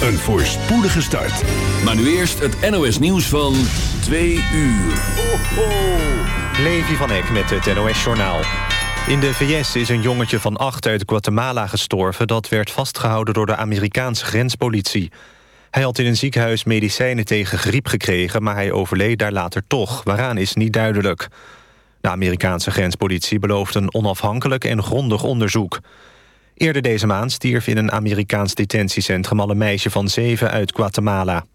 een voorspoedige start. Maar nu eerst het NOS nieuws van 2 uur. Ho, ho. Levi van Eck met het NOS Journaal. In de VS is een jongetje van acht uit Guatemala gestorven... dat werd vastgehouden door de Amerikaanse grenspolitie. Hij had in een ziekenhuis medicijnen tegen griep gekregen... maar hij overleed daar later toch. Waaraan is niet duidelijk. De Amerikaanse grenspolitie belooft een onafhankelijk en grondig onderzoek. Eerder deze maand stierf in een Amerikaans detentiecentrum... al een meisje van zeven uit Guatemala.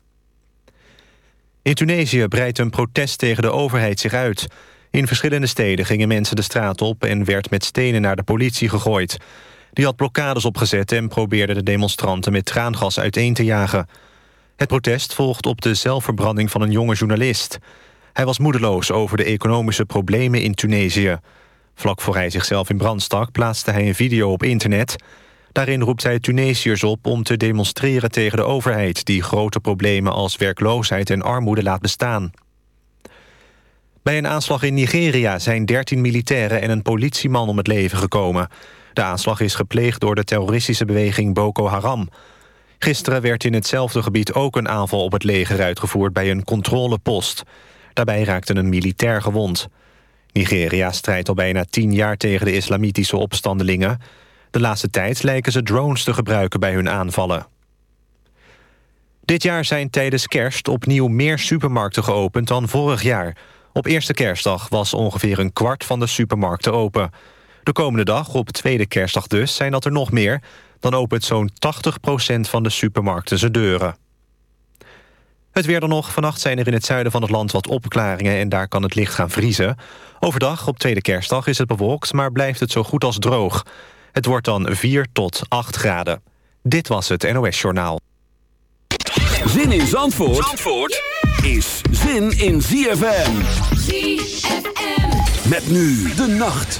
In Tunesië breidt een protest tegen de overheid zich uit. In verschillende steden gingen mensen de straat op... en werd met stenen naar de politie gegooid. Die had blokkades opgezet en probeerde de demonstranten... met traangas uiteen te jagen. Het protest volgt op de zelfverbranding van een jonge journalist. Hij was moedeloos over de economische problemen in Tunesië. Vlak voor hij zichzelf in brand stak plaatste hij een video op internet. Daarin roept hij Tunesiërs op om te demonstreren tegen de overheid... die grote problemen als werkloosheid en armoede laat bestaan. Bij een aanslag in Nigeria zijn 13 militairen en een politieman om het leven gekomen. De aanslag is gepleegd door de terroristische beweging Boko Haram. Gisteren werd in hetzelfde gebied ook een aanval op het leger uitgevoerd bij een controlepost. Daarbij raakte een militair gewond. Nigeria strijdt al bijna tien jaar tegen de islamitische opstandelingen. De laatste tijd lijken ze drones te gebruiken bij hun aanvallen. Dit jaar zijn tijdens kerst opnieuw meer supermarkten geopend dan vorig jaar. Op eerste kerstdag was ongeveer een kwart van de supermarkten open. De komende dag, op tweede kerstdag dus, zijn dat er nog meer. Dan opent zo'n 80% van de supermarkten zijn deuren. Het weer dan nog. Vannacht zijn er in het zuiden van het land wat opklaringen... en daar kan het licht gaan vriezen. Overdag, op tweede kerstdag, is het bewolkt... maar blijft het zo goed als droog. Het wordt dan 4 tot 8 graden. Dit was het NOS Journaal. Zin in Zandvoort, Zandvoort is zin in ZFM. ZFM. Met nu de nacht.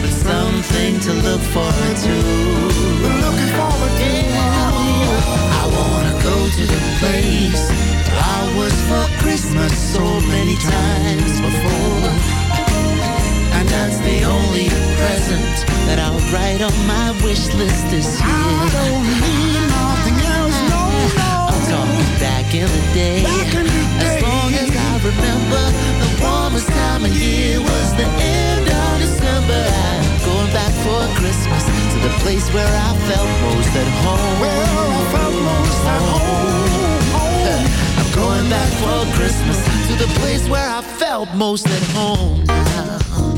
but something to look forward to. Looking forward to. Yeah. I wanna go to the place I was for Christmas so many times before. And that's the only present that I'll write on my wish list this year. I don't need nothing else, no, no. I'm talking back in the day. Back in the day. Where I felt most at home. Where I felt most at home. home. I'm going back for Christmas to the place where I felt most at home now.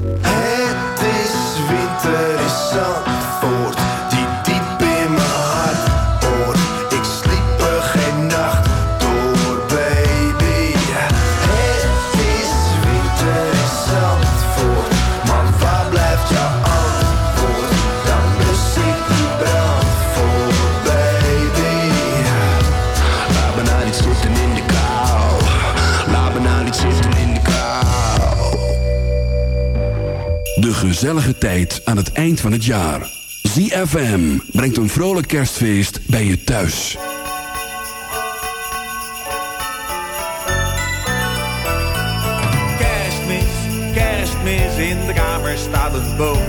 gezellige tijd aan het eind van het jaar. ZFM brengt een vrolijk kerstfeest bij je thuis. Kerstmis, kerstmis, in de kamer staat een boom.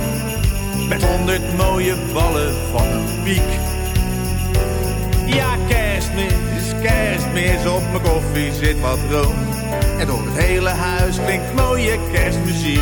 Met honderd mooie ballen van een piek. Ja, kerstmis, kerstmis, op mijn koffie zit wat room. En door het hele huis klinkt mooie kerstmuziek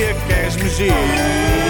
mooie kerstmuziek.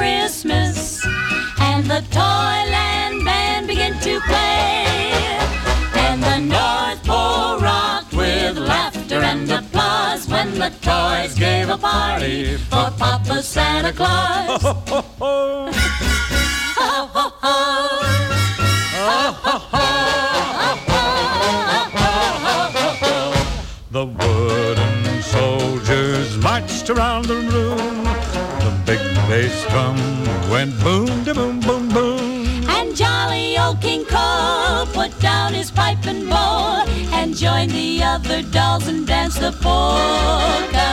Christmas. And the Toyland band began to play, and the North Pole rocked with laughter and applause when the toys gave a party for Papa Santa Claus. drum went boom, da boom, boom, boom. And jolly old King Cole put down his pipe and bowl and joined the other dolls and danced the polka.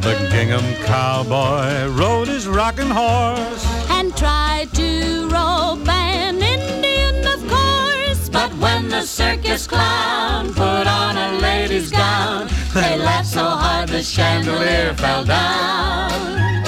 The gingham cowboy rode his rocking horse. And tried to rope an Indian, of course. But when the circus clown put on a lady's gown, they laughed so hard the chandelier fell down.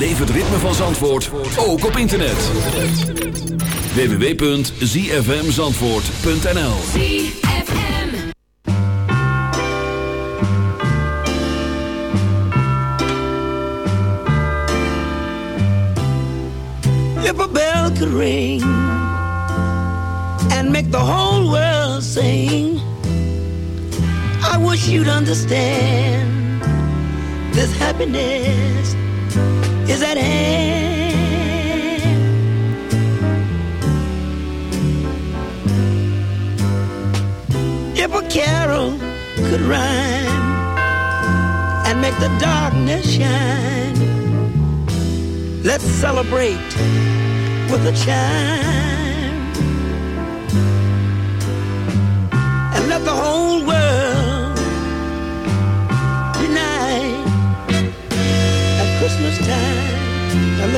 Beleef het ritme van Zandvoort ook op internet. www.zfmzandvoort.nl If a bell could ring and make the whole world sing, I wish you'd understand this happiness is at hand. If a carol could rhyme and make the darkness shine, let's celebrate with a chime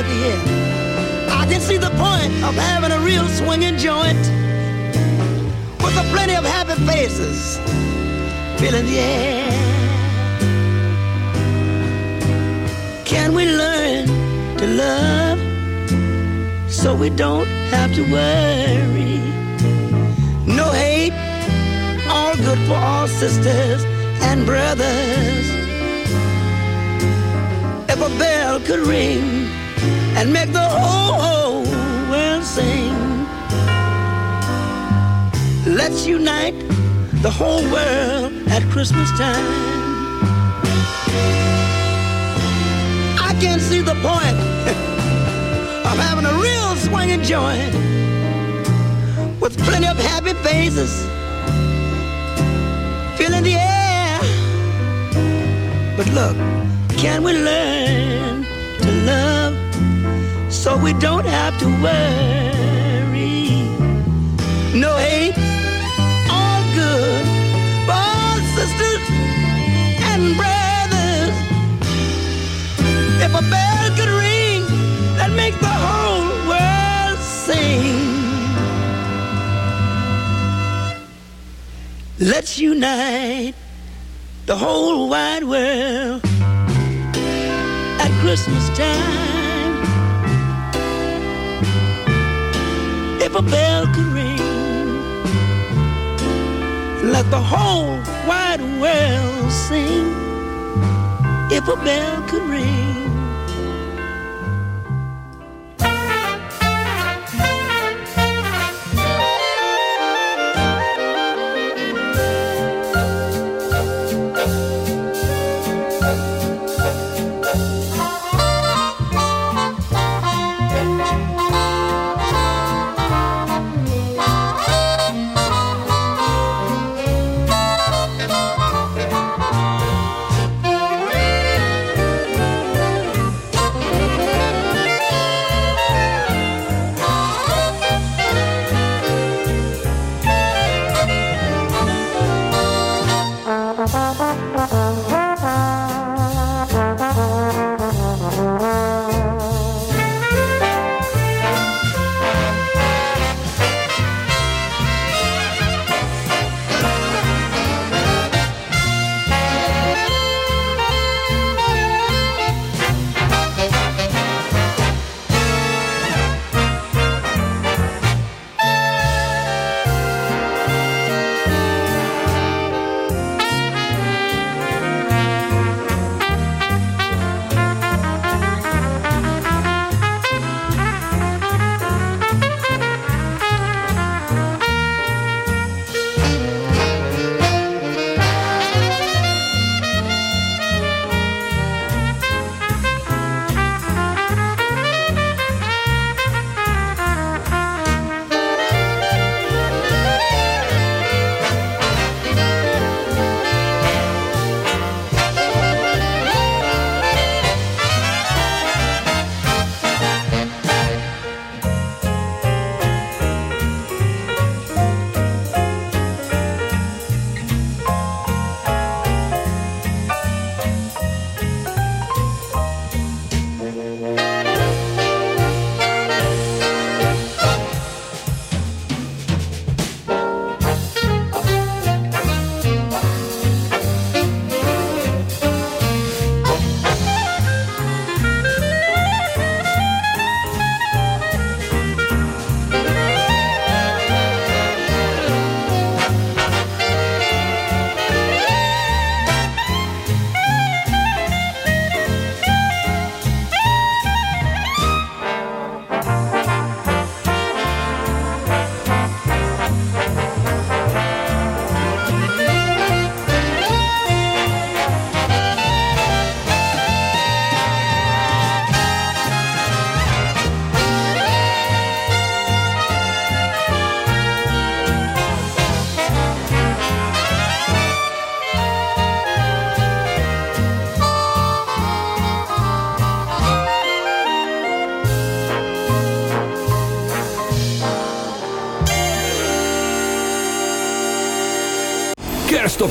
Look here, I can see the point of having a real swinging joint with a plenty of happy faces filling the air. Can we learn to love? so we don't have to worry. No hate, all good for all sisters and brothers. If a bell could ring and make the whole world sing. Let's unite the whole world at Christmas time. I can't see the point of having a real swinging joint with plenty of happy faces filling the air. But look, can we learn? So we don't have to worry? No hate, all good for all sisters and brothers. If a bell could ring, that makes the whole world sing. Let's unite the whole wide world at Christmas time. If a bell could ring, let the whole wide world sing. If a bell could ring.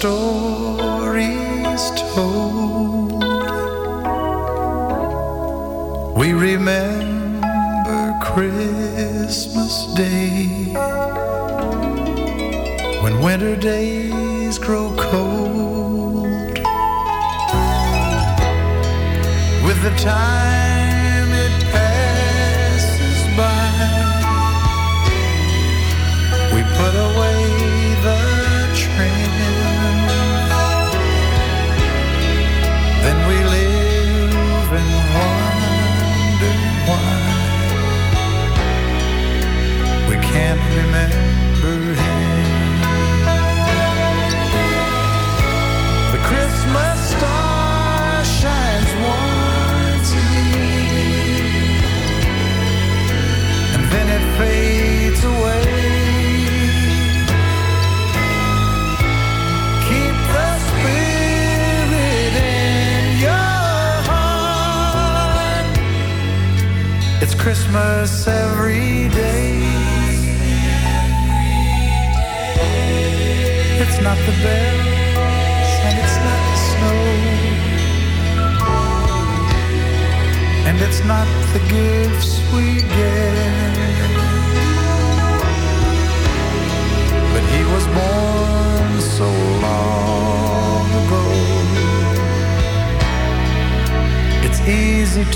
So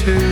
easy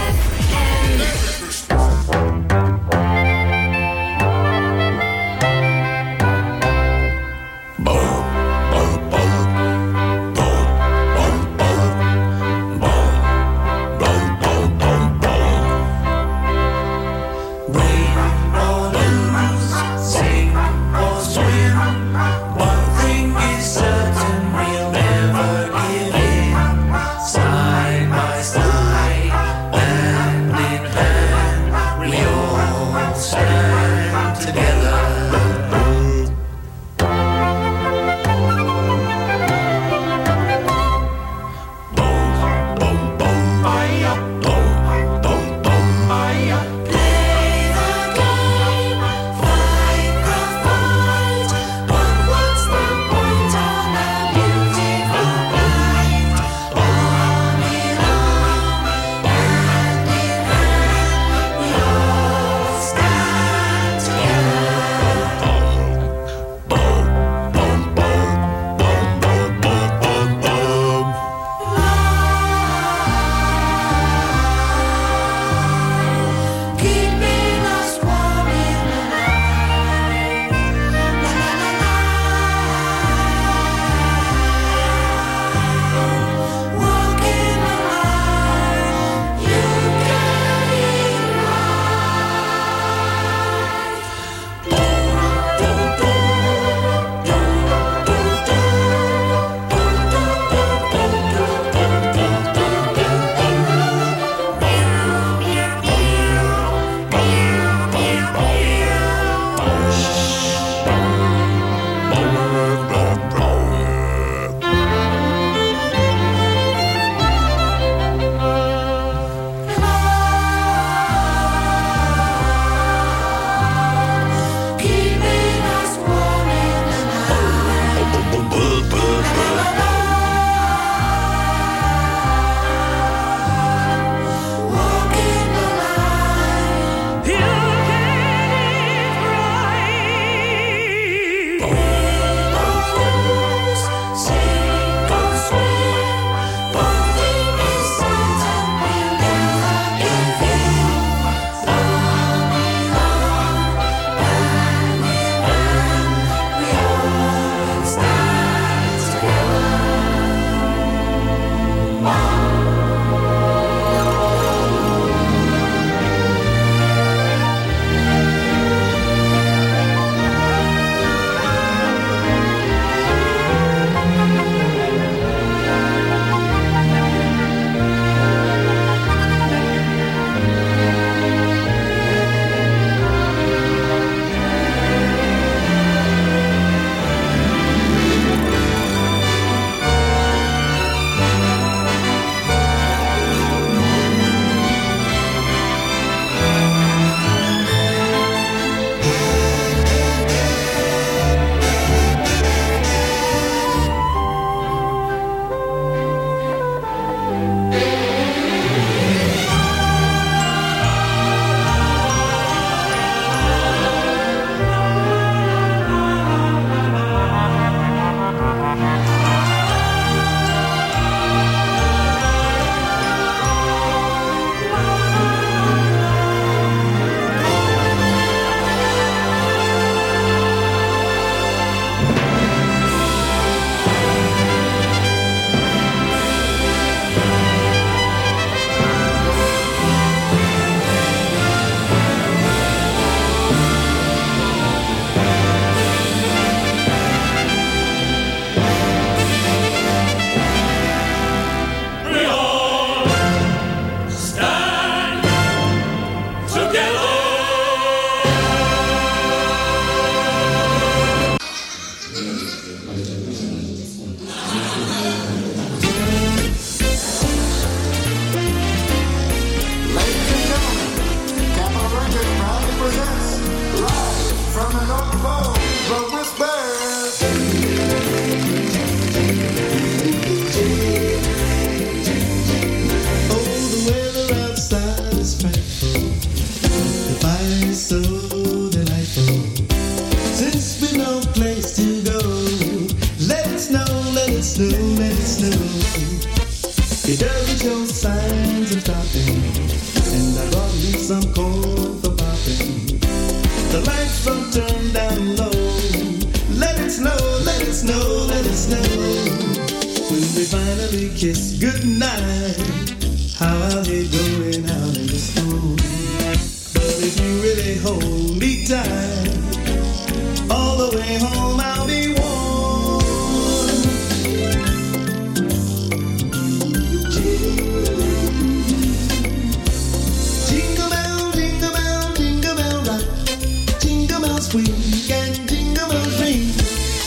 swing and jingle and ring,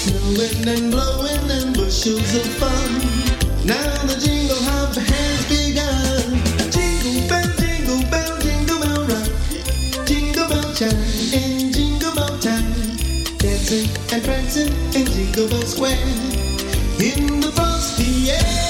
snowing and blowing and bushels of fun. Now the jingle hop has begun. Jingle bell, jingle bell, jingle bell rock, jingle bell chime in jingle bell time, dancing and prancing in Jingle Bell Square in the frosty air.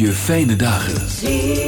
je fijne dagen.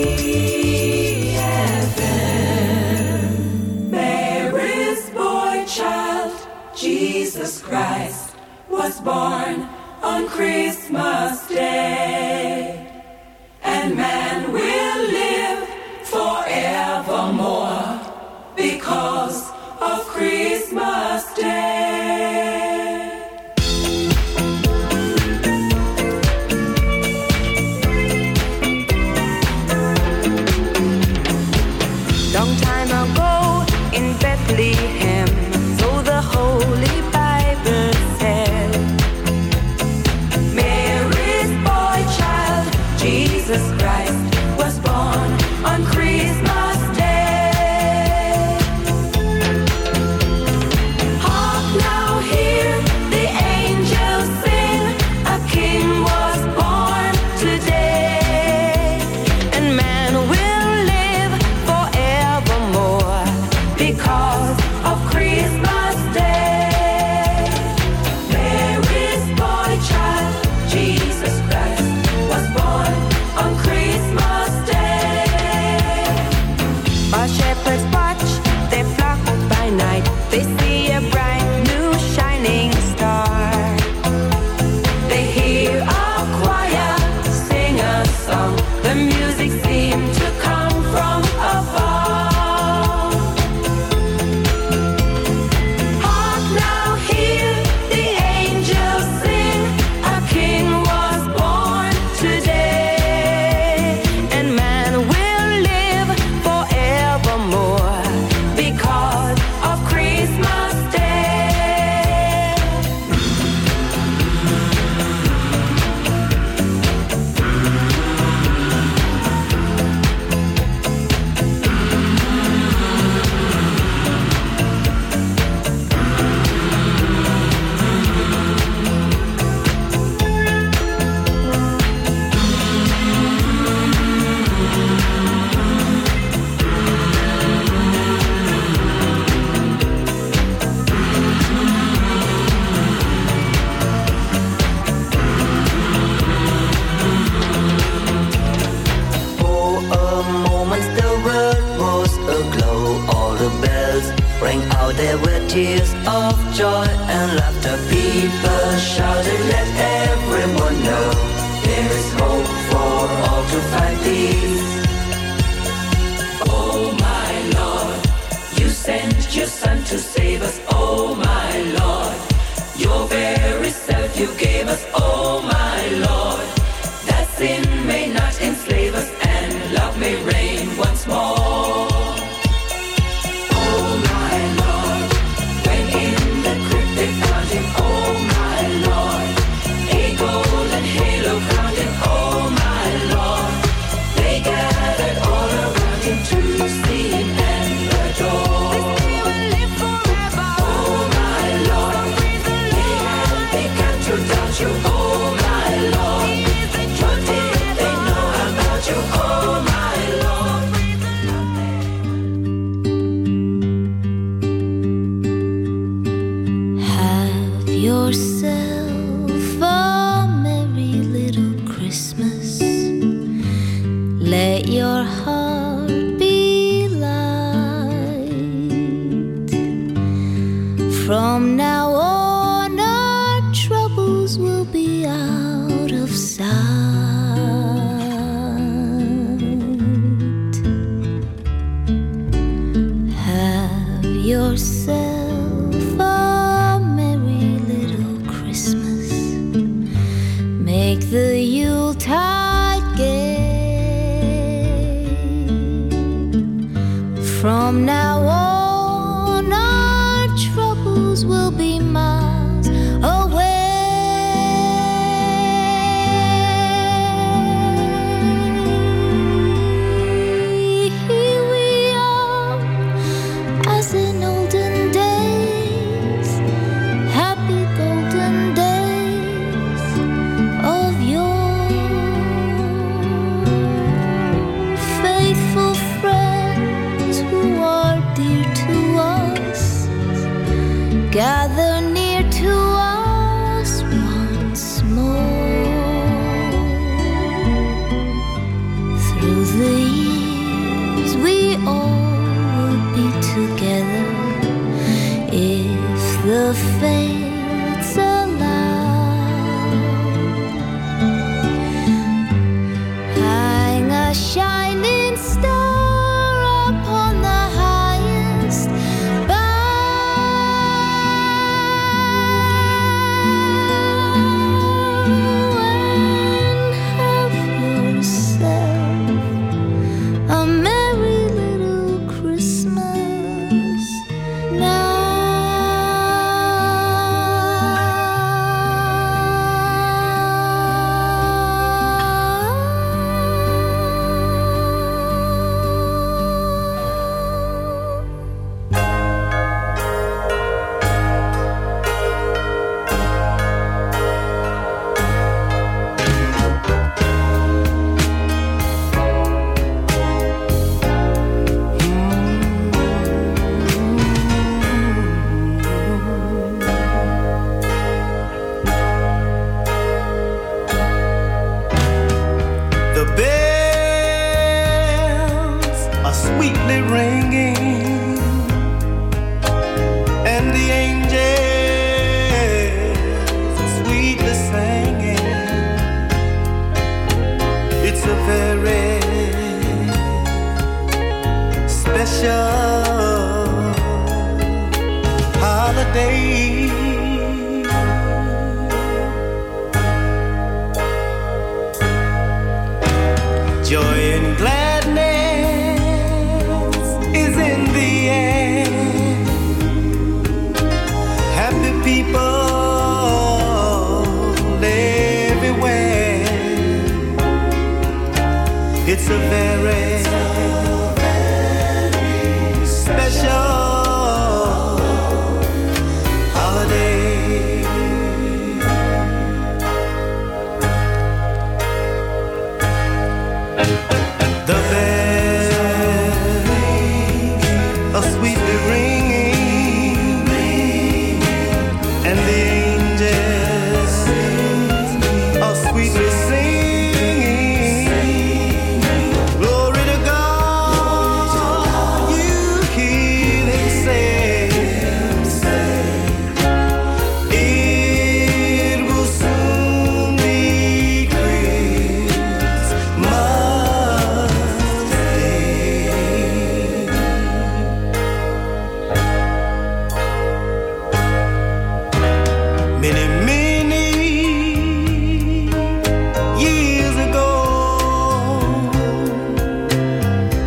From now on,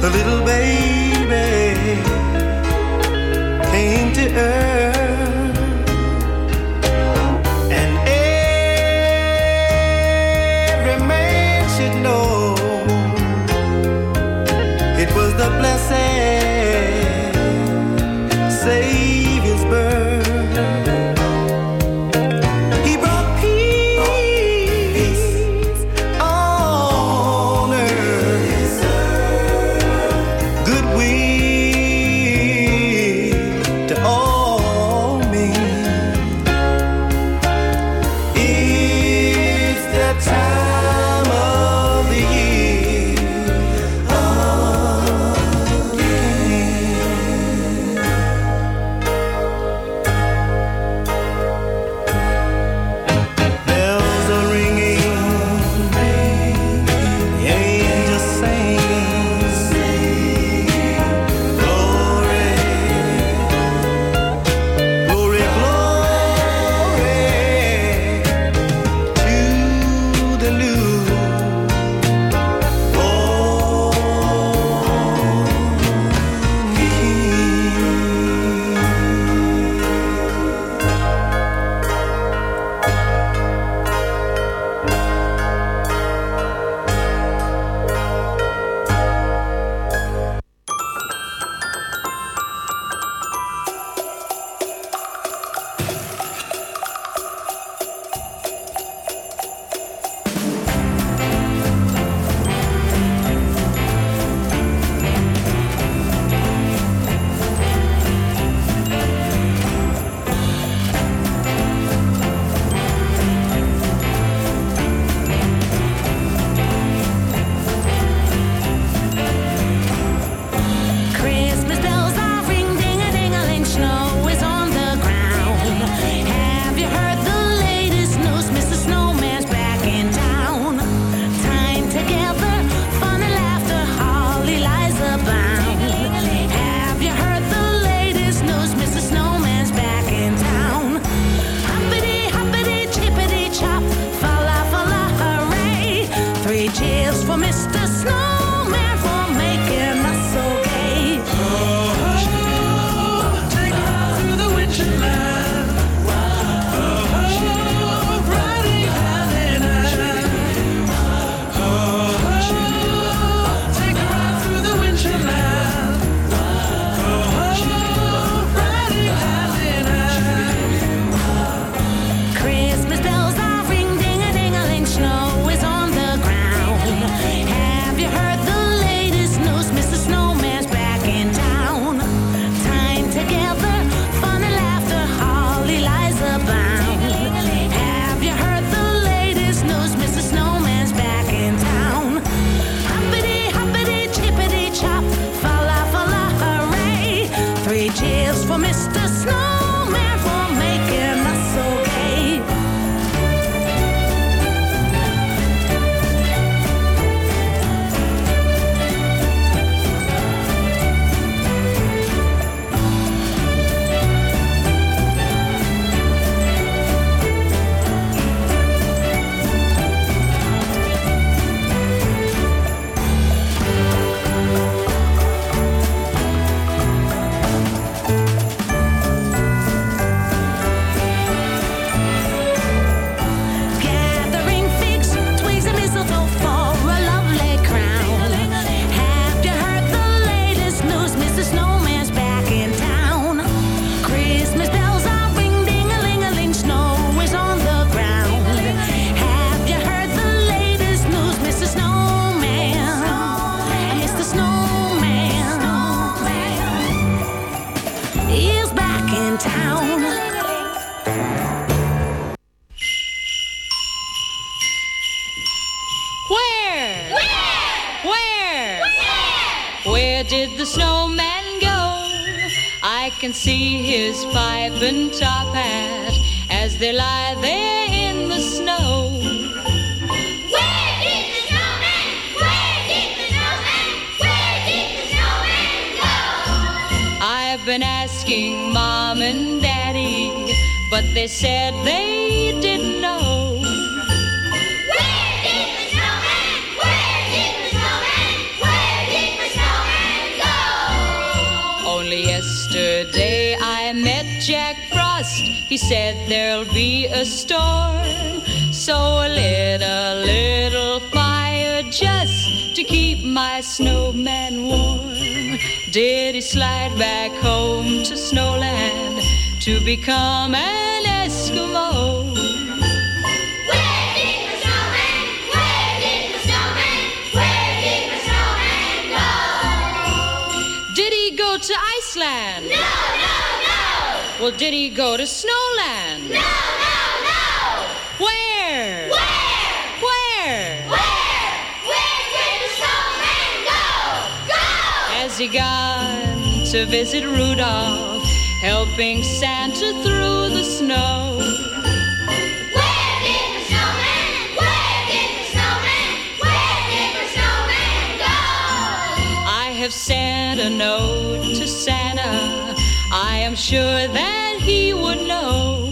a little baby came to earth, storm. So I lit a little fire just to keep my snowman warm. Did he slide back home to Snowland to become an Eskimo? Where did the snowman? Where did the snowman? Where did the snowman go? Did he go to Iceland? No, no, no. Well, did he go to Snowland? No, no, no. Gone to visit Rudolph, helping Santa through the snow? Where did the snowman? Where did the snowman? Where did the snowman go? I have sent a note to Santa. I am sure that he would know.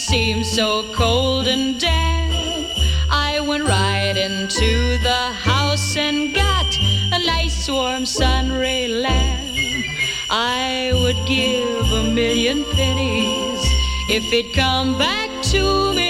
Seemed so cold and damp. I went right into the house and got a nice warm sun ray lamp. I would give a million pennies if it'd come back to me